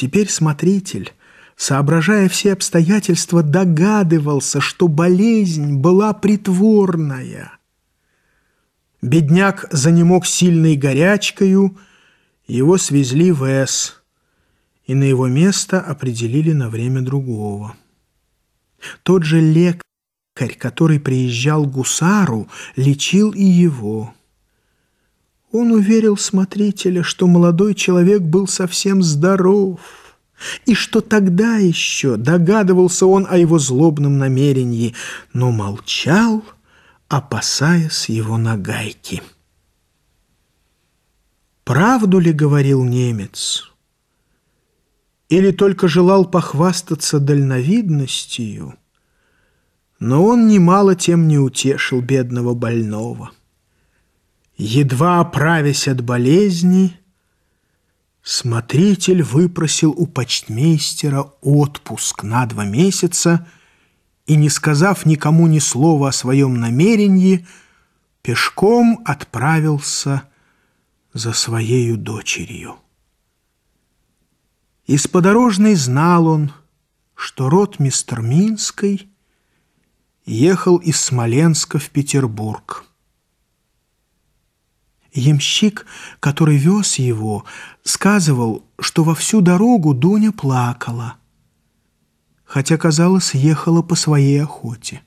Теперь смотритель, соображая все обстоятельства, догадывался, что болезнь была притворная. Бедняк занемог сильной горячкою, его свезли в С, и на его место определили на время другого. Тот же лекарь, который приезжал к гусару, лечил и его. Он уверил смотрителя, что молодой человек был совсем здоров, и что тогда еще догадывался он о его злобном намерении, но молчал, опасаясь его нагайки. «Правду ли говорил немец?» или только желал похвастаться дальновидностью, но он немало тем не утешил бедного больного. Едва оправясь от болезни, смотритель выпросил у почтмейстера отпуск на два месяца и, не сказав никому ни слова о своем намерении, пешком отправился за своею дочерью. Из подорожной знал он, что род мистер Минской ехал из Смоленска в Петербург. Ямщик, который вез его, сказывал, что во всю дорогу Дуня плакала, хотя, казалось, ехала по своей охоте.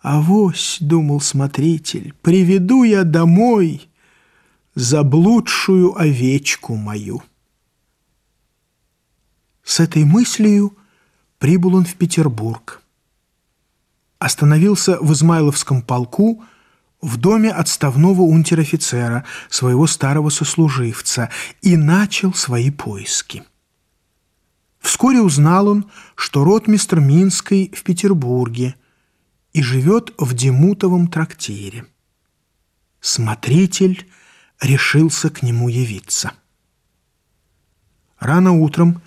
«Авось», — думал смотритель, — «приведу я домой заблудшую овечку мою». С этой мыслью прибыл он в Петербург. Остановился в Измайловском полку в доме отставного унтер-офицера, своего старого сослуживца, и начал свои поиски. Вскоре узнал он, что ротмистр Минской в Петербурге и живет в Демутовом трактире. Смотритель решился к нему явиться. Рано утром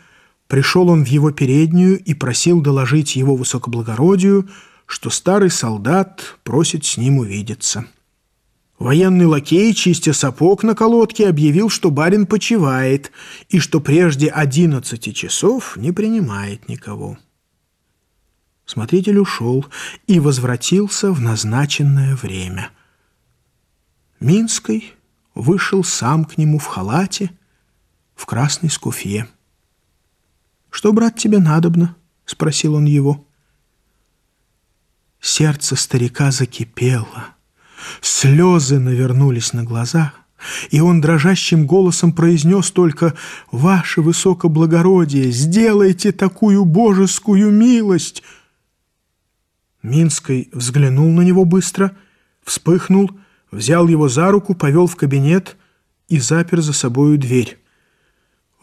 Пришел он в его переднюю и просил доложить его высокоблагородию, что старый солдат просит с ним увидеться. Военный лакей, чистя сапог на колодке, объявил, что барин почивает и что прежде одиннадцати часов не принимает никого. Смотритель ушел и возвратился в назначенное время. Минской вышел сам к нему в халате, в красной скуфье. «Что, брат, тебе надобно?» — спросил он его. Сердце старика закипело, слезы навернулись на глаза, и он дрожащим голосом произнес только «Ваше высокоблагородие, сделайте такую божескую милость!» Минский взглянул на него быстро, вспыхнул, взял его за руку, повел в кабинет и запер за собою дверь.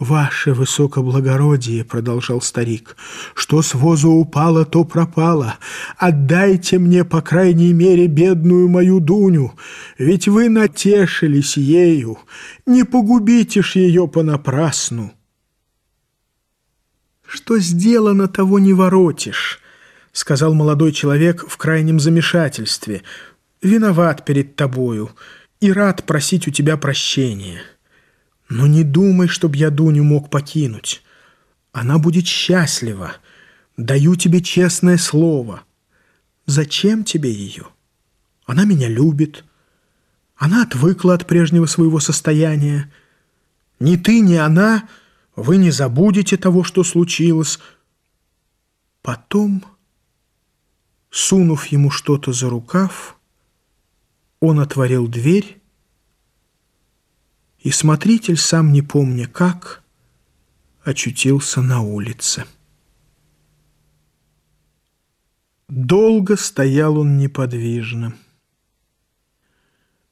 «Ваше высокоблагородие», — продолжал старик, — «что с возу упало, то пропало. Отдайте мне, по крайней мере, бедную мою Дуню, ведь вы натешились ею. Не погубите ж ее понапрасну». «Что сделано, того не воротишь», — сказал молодой человек в крайнем замешательстве. «Виноват перед тобою и рад просить у тебя прощения». Но не думай, чтоб я Дуню мог покинуть. Она будет счастлива. Даю тебе честное слово. Зачем тебе ее? Она меня любит. Она отвыкла от прежнего своего состояния. Ни ты, ни она, вы не забудете того, что случилось. Потом, сунув ему что-то за рукав, он отворил дверь и смотритель, сам не помня как, очутился на улице. Долго стоял он неподвижно.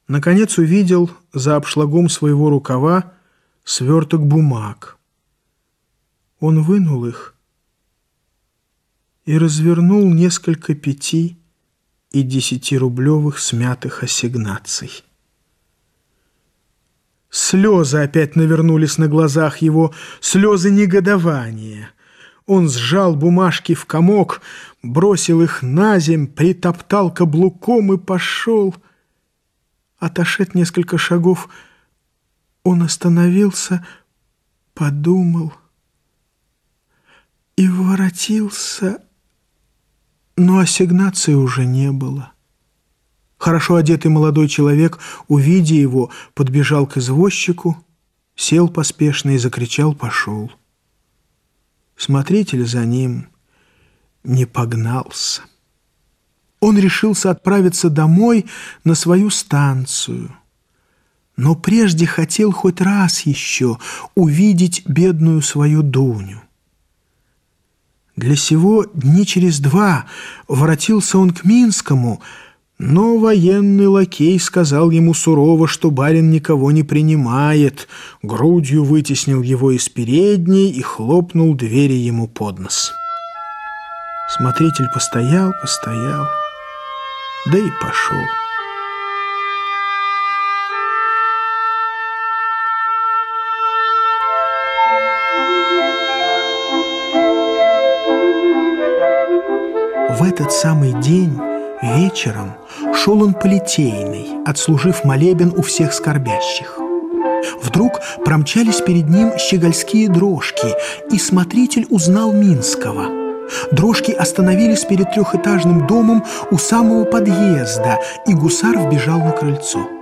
Наконец увидел за обшлагом своего рукава сверток бумаг. Он вынул их и развернул несколько пяти и десятирублевых смятых ассигнаций. Слезы опять навернулись на глазах его, слезы негодования. Он сжал бумажки в комок, бросил их на земь, притоптал каблуком и пошел. Отошед несколько шагов, он остановился, подумал и воротился, но ассигнации уже не было. Хорошо одетый молодой человек, увидя его, подбежал к извозчику, сел поспешно и закричал «пошел». Смотритель за ним не погнался. Он решился отправиться домой на свою станцию, но прежде хотел хоть раз еще увидеть бедную свою Дуню. Для сего дни через два воротился он к Минскому, но военный лакей сказал ему сурово, что барин никого не принимает, грудью вытеснил его из передней и хлопнул двери ему под нос. Смотритель постоял, постоял, да и пошел. В этот самый день вечером шел он по Литейной, отслужив молебен у всех скорбящих. Вдруг промчались перед ним щегольские дрожки, и смотритель узнал Минского. Дрожки остановились перед трехэтажным домом у самого подъезда, и гусар вбежал на крыльцо.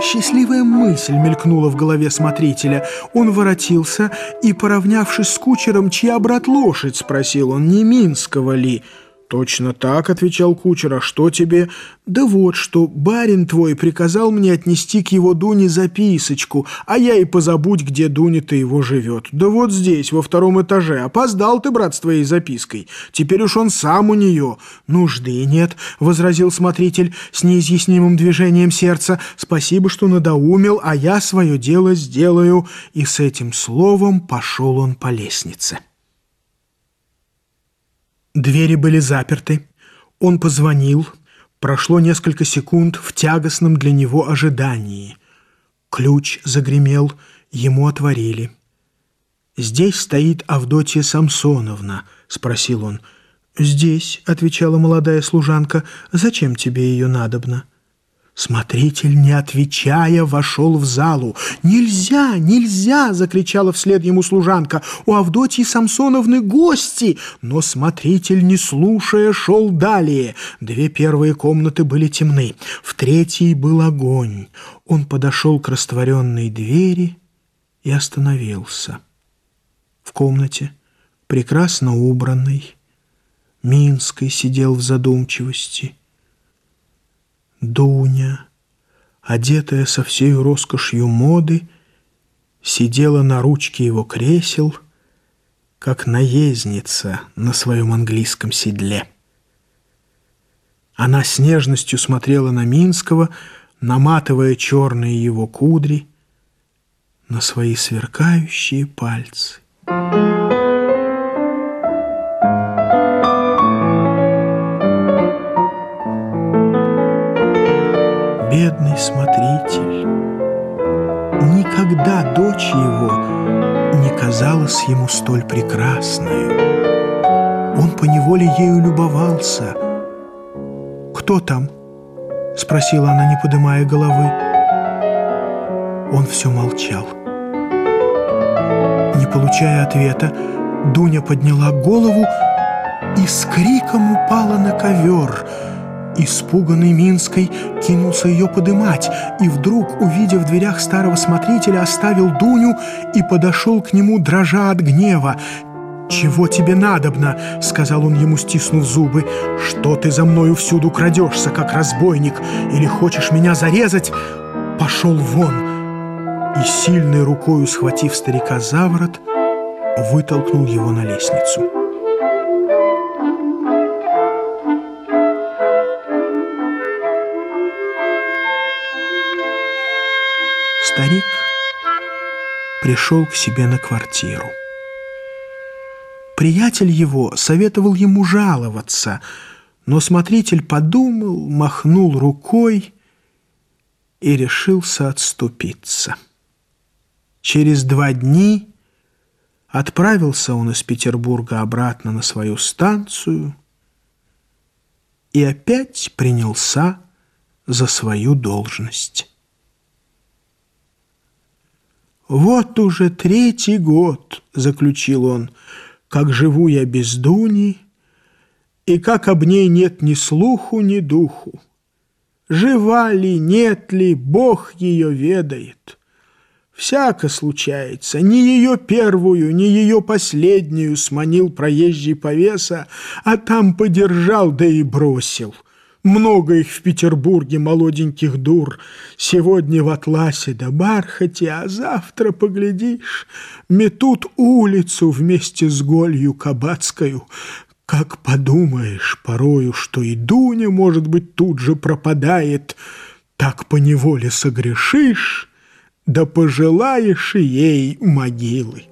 Счастливая мысль мелькнула в голове смотрителя. Он воротился и, поравнявшись с кучером, чья брат лошадь, спросил он, не Минского ли? «Точно так», — отвечал кучер, — «а что тебе?» «Да вот что, барин твой приказал мне отнести к его Дуне записочку, а я и позабудь, где Дуня-то его живет. Да вот здесь, во втором этаже. Опоздал ты, брат, с твоей запиской. Теперь уж он сам у нее». «Нужды нет», — возразил смотритель с неизъяснимым движением сердца. «Спасибо, что надоумил, а я свое дело сделаю». И с этим словом пошел он по лестнице. Двери были заперты. Он позвонил. Прошло несколько секунд в тягостном для него ожидании. Ключ загремел, ему отворили. «Здесь стоит Авдотья Самсоновна», — спросил он. «Здесь», — отвечала молодая служанка, — «зачем тебе ее надобно?» Смотритель, не отвечая, вошел в залу. «Нельзя, нельзя!» — закричала вслед ему служанка. «У Авдотьи Самсоновны гости!» Но смотритель, не слушая, шел далее. Две первые комнаты были темны. В третьей был огонь. Он подошел к растворенной двери и остановился. В комнате, прекрасно убранной, Минской сидел в задумчивости — Дуня, одетая со всей роскошью моды, сидела на ручке его кресел, как наездница на своем английском седле. Она с нежностью смотрела на Минского, наматывая черные его кудри на свои сверкающие пальцы. Бедный смотритель. Никогда дочь его не казалась ему столь прекрасной. Он поневоле ею любовался. «Кто там?» — спросила она, не поднимая головы. Он все молчал. Не получая ответа, Дуня подняла голову и с криком упала на ковер — Испуганный Минской кинулся ее подымать, и вдруг, увидев в дверях старого смотрителя, оставил Дуню и подошел к нему, дрожа от гнева. «Чего тебе надобно?» — сказал он ему, стиснув зубы. «Что ты за мною всюду крадешься, как разбойник? Или хочешь меня зарезать? Пошел вон!» И сильной рукою, схватив старика за ворот, вытолкнул его на лестницу. Старик пришел к себе на квартиру. Приятель его советовал ему жаловаться, но смотритель подумал, махнул рукой и решился отступиться. Через два дни отправился он из Петербурга обратно на свою станцию и опять принялся за свою должность. «Вот уже третий год», — заключил он, — «как живу я без Дуни, и как об ней нет ни слуху, ни духу. Жива ли, нет ли, Бог ее ведает. Всяко случается, ни ее первую, ни ее последнюю сманил проезжий повеса, а там подержал, да и бросил». Много их в Петербурге, молоденьких дур. Сегодня в атласе да бархате, а завтра, поглядишь, метут улицу вместе с голью кабацкою. Как подумаешь порою, что и Дуня, может быть, тут же пропадает, так поневоле согрешишь, да пожелаешь и ей могилы.